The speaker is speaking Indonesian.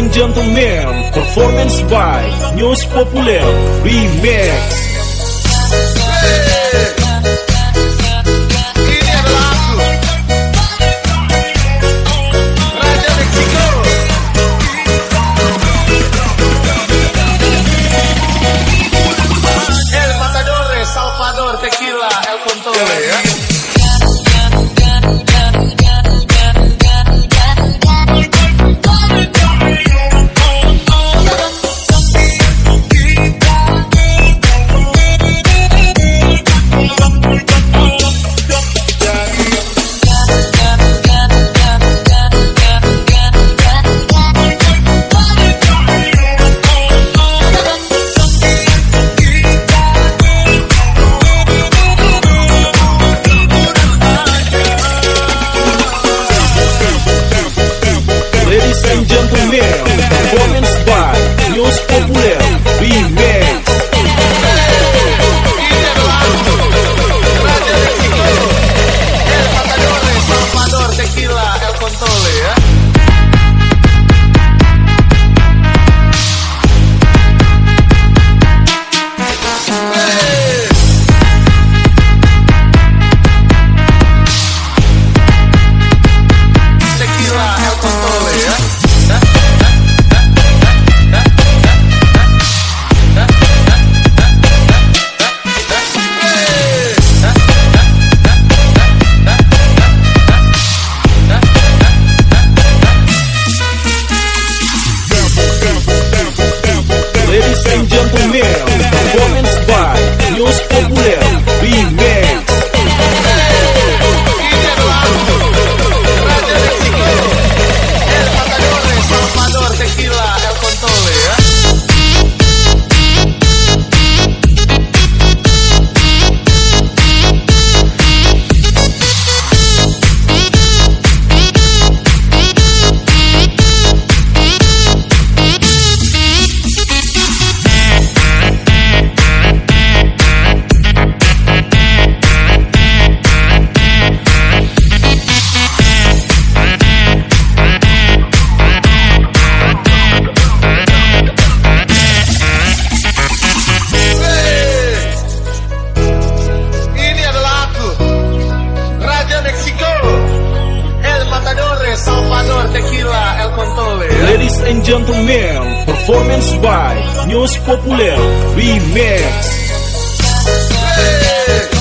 and gentlemen, performance by News Popular Remix. Ladies gentlemen, performance by News Popular Remix. Performance